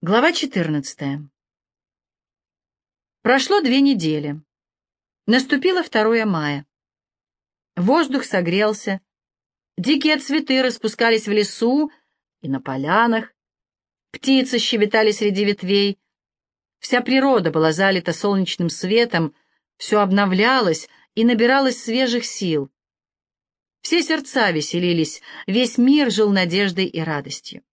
Глава 14. Прошло две недели. Наступило 2 мая. Воздух согрелся. Дикие цветы распускались в лесу и на полянах. Птицы щебетали среди ветвей. Вся природа была залита солнечным светом, все обновлялось и набиралось свежих сил. Все сердца веселились, весь мир жил надеждой и радостью.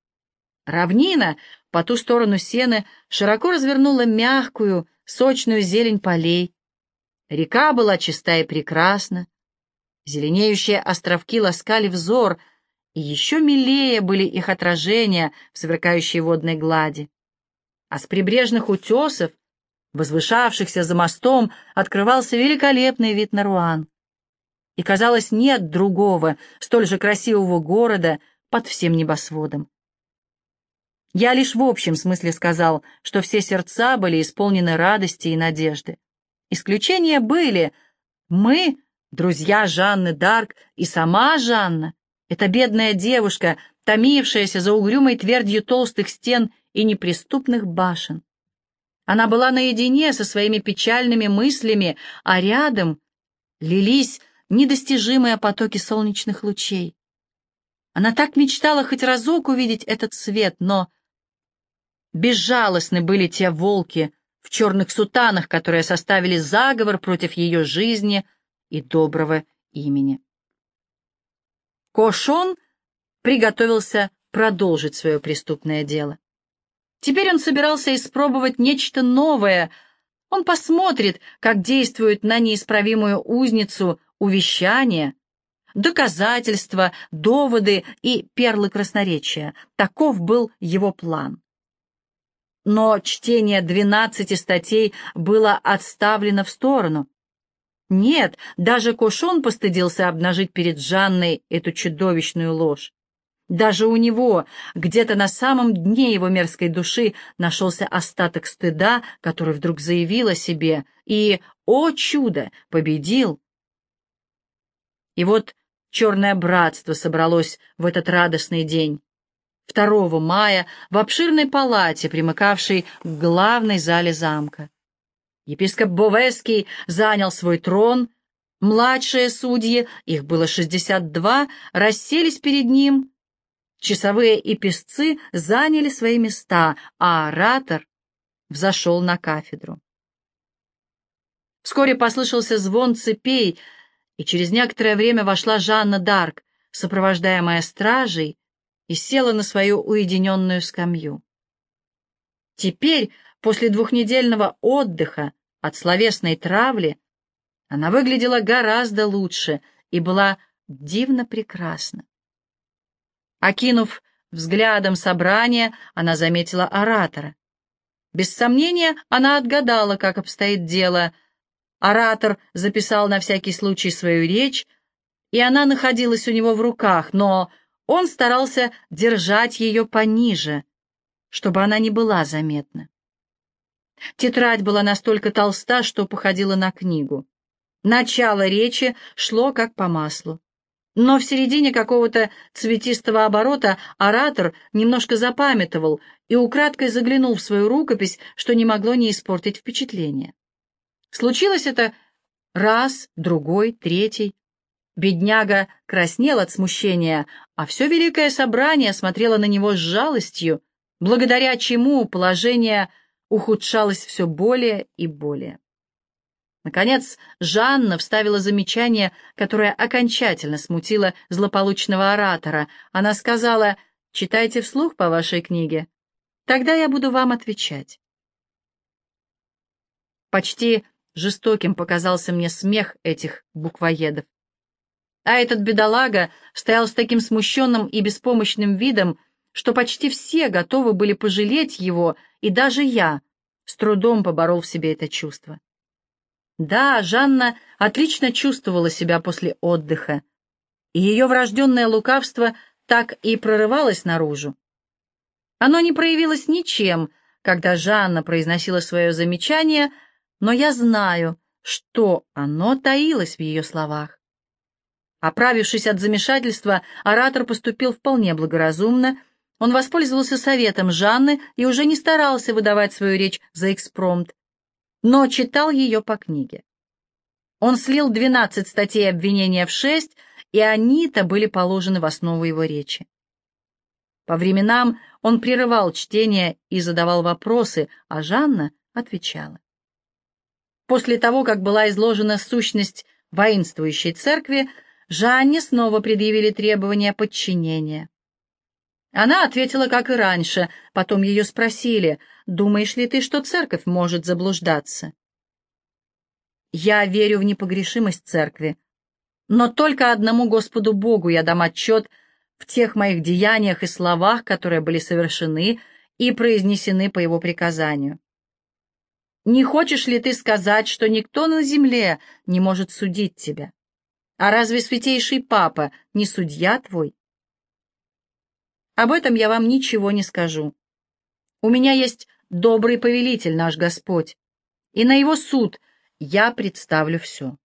Равнина по ту сторону сены широко развернула мягкую, сочную зелень полей. Река была чиста и прекрасна. Зеленеющие островки ласкали взор, и еще милее были их отражения в сверкающей водной глади. А с прибрежных утесов, возвышавшихся за мостом, открывался великолепный вид на Руан. И, казалось, нет другого, столь же красивого города под всем небосводом. Я лишь в общем смысле сказал, что все сердца были исполнены радости и надежды. Исключения были. Мы, друзья Жанны Дарк и сама Жанна, эта бедная девушка, томившаяся за угрюмой твердью толстых стен и неприступных башен. Она была наедине со своими печальными мыслями, а рядом лились недостижимые потоки солнечных лучей. Она так мечтала хоть разок увидеть этот свет, но Безжалостны были те волки в черных сутанах, которые составили заговор против ее жизни и доброго имени. Кошон приготовился продолжить свое преступное дело. Теперь он собирался испробовать нечто новое. Он посмотрит, как действуют на неисправимую узницу увещания, доказательства, доводы и перлы красноречия. Таков был его план но чтение двенадцати статей было отставлено в сторону. Нет, даже Кошон постыдился обнажить перед Жанной эту чудовищную ложь. Даже у него, где-то на самом дне его мерзкой души, нашелся остаток стыда, который вдруг заявил о себе и, о чудо, победил. И вот черное братство собралось в этот радостный день. 2 мая в обширной палате, примыкавшей к главной зале замка. Епископ Бовеский занял свой трон, младшие судьи, их было 62, расселись перед ним, часовые и песцы заняли свои места, а оратор взошел на кафедру. Вскоре послышался звон цепей, и через некоторое время вошла Жанна Дарк, сопровождаемая стражей, и села на свою уединенную скамью. Теперь, после двухнедельного отдыха от словесной травли, она выглядела гораздо лучше и была дивно прекрасна. Окинув взглядом собрания, она заметила оратора. Без сомнения, она отгадала, как обстоит дело. Оратор записал на всякий случай свою речь, и она находилась у него в руках, но он старался держать ее пониже, чтобы она не была заметна. Тетрадь была настолько толста, что походила на книгу. Начало речи шло как по маслу. Но в середине какого-то цветистого оборота оратор немножко запамятовал и украдкой заглянул в свою рукопись, что не могло не испортить впечатление. Случилось это раз, другой, третий. Бедняга краснел от смущения, а все великое собрание смотрело на него с жалостью, благодаря чему положение ухудшалось все более и более. Наконец, Жанна вставила замечание, которое окончательно смутило злополучного оратора. Она сказала, «Читайте вслух по вашей книге, тогда я буду вам отвечать». Почти жестоким показался мне смех этих буквоедов. А этот бедолага стоял с таким смущенным и беспомощным видом, что почти все готовы были пожалеть его, и даже я с трудом поборол в себе это чувство. Да, Жанна отлично чувствовала себя после отдыха, и ее врожденное лукавство так и прорывалось наружу. Оно не проявилось ничем, когда Жанна произносила свое замечание, но я знаю, что оно таилось в ее словах. Оправившись от замешательства, оратор поступил вполне благоразумно Он воспользовался советом Жанны и уже не старался выдавать свою речь за экспромт, но читал ее по книге. Он слил 12 статей обвинения в 6, и они-то были положены в основу его речи. По временам он прерывал чтение и задавал вопросы, а Жанна отвечала. После того, как была изложена сущность воинствующей церкви, Жанне снова предъявили требования подчинения. Она ответила, как и раньше, потом ее спросили, «Думаешь ли ты, что церковь может заблуждаться?» «Я верю в непогрешимость церкви, но только одному Господу Богу я дам отчет в тех моих деяниях и словах, которые были совершены и произнесены по его приказанию. Не хочешь ли ты сказать, что никто на земле не может судить тебя? А разве святейший папа не судья твой? Об этом я вам ничего не скажу. У меня есть добрый повелитель наш Господь, и на его суд я представлю все.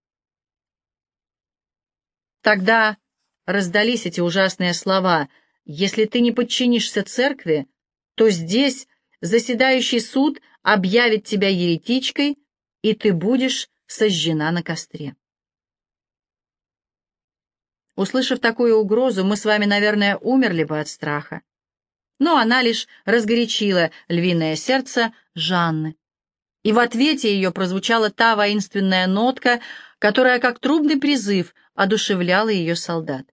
Тогда раздались эти ужасные слова. Если ты не подчинишься церкви, то здесь заседающий суд объявит тебя еретичкой, и ты будешь сожжена на костре. Услышав такую угрозу, мы с вами, наверное, умерли бы от страха. Но она лишь разгорячила львиное сердце Жанны. И в ответе ее прозвучала та воинственная нотка, которая, как трубный призыв, одушевляла ее солдат.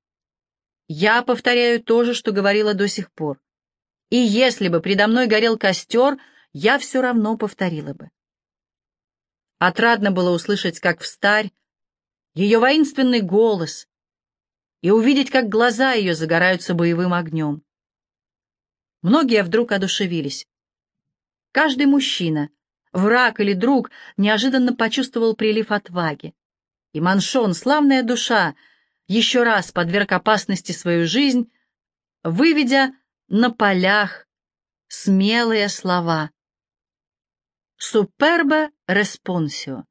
Я повторяю то же, что говорила до сих пор. И если бы предо мной горел костер, я все равно повторила бы. Отрадно было услышать, как встарь, ее воинственный голос, и увидеть, как глаза ее загораются боевым огнем. Многие вдруг одушевились. Каждый мужчина, враг или друг, неожиданно почувствовал прилив отваги. И Маншон, славная душа, еще раз подверг опасности свою жизнь, выведя на полях смелые слова «Superba responsio».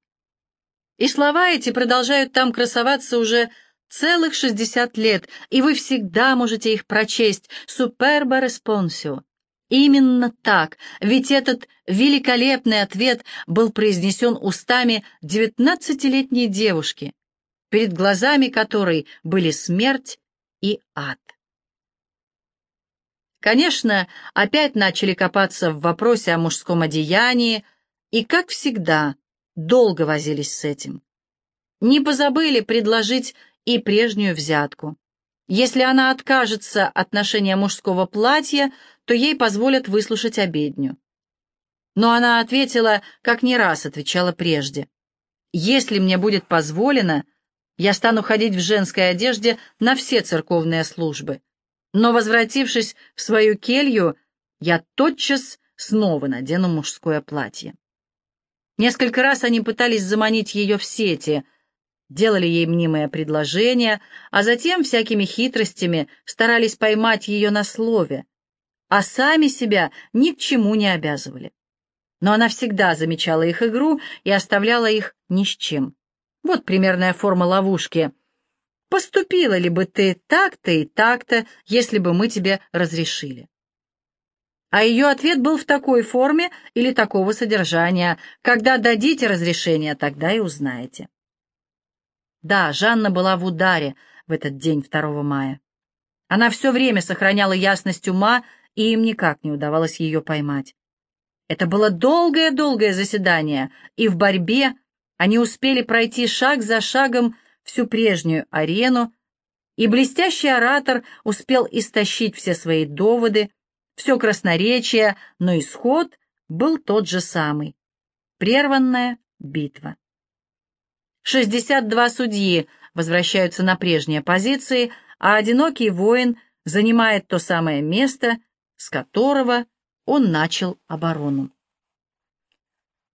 И слова эти продолжают там красоваться уже целых 60 лет, и вы всегда можете их прочесть «Superba responsio». Именно так, ведь этот великолепный ответ был произнесен устами девятнадцатилетней девушки, перед глазами которой были смерть и ад. Конечно, опять начали копаться в вопросе о мужском одеянии, и, как всегда, долго возились с этим. Не позабыли предложить и прежнюю взятку. Если она откажется от ношения мужского платья, то ей позволят выслушать обедню. Но она ответила, как не раз отвечала прежде. «Если мне будет позволено, я стану ходить в женской одежде на все церковные службы, но, возвратившись в свою келью, я тотчас снова надену мужское платье. Несколько раз они пытались заманить ее в сети, делали ей мнимые предложения, а затем всякими хитростями старались поймать ее на слове, а сами себя ни к чему не обязывали. Но она всегда замечала их игру и оставляла их ни с чем. Вот примерная форма ловушки — Поступила ли бы ты так-то и так-то, если бы мы тебе разрешили? А ее ответ был в такой форме или такого содержания. Когда дадите разрешение, тогда и узнаете. Да, Жанна была в ударе в этот день 2 мая. Она все время сохраняла ясность ума, и им никак не удавалось ее поймать. Это было долгое-долгое заседание, и в борьбе они успели пройти шаг за шагом всю прежнюю арену, и блестящий оратор успел истощить все свои доводы, все красноречие, но исход был тот же самый. Прерванная битва. 62 судьи возвращаются на прежние позиции, а одинокий воин занимает то самое место, с которого он начал оборону.